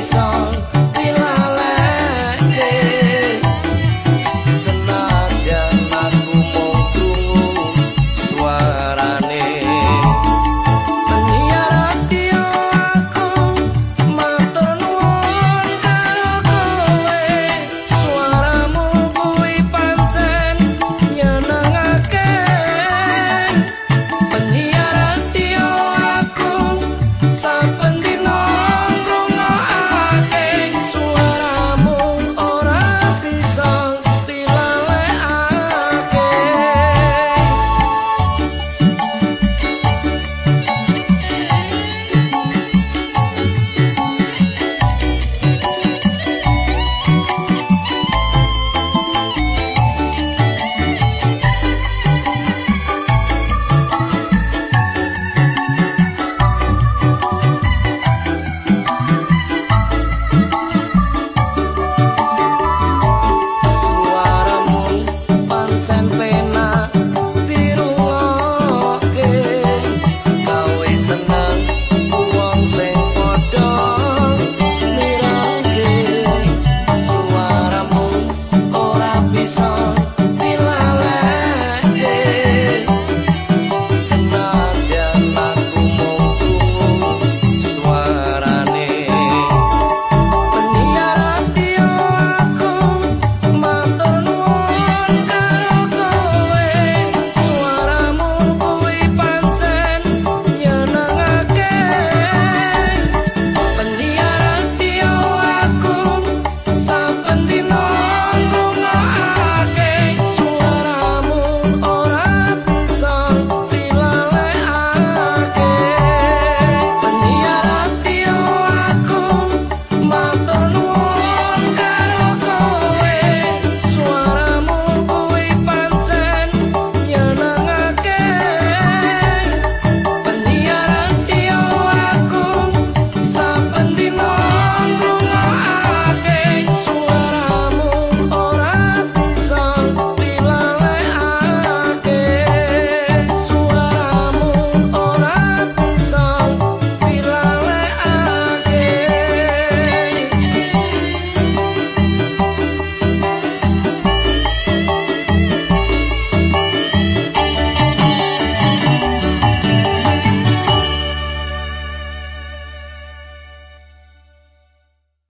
song.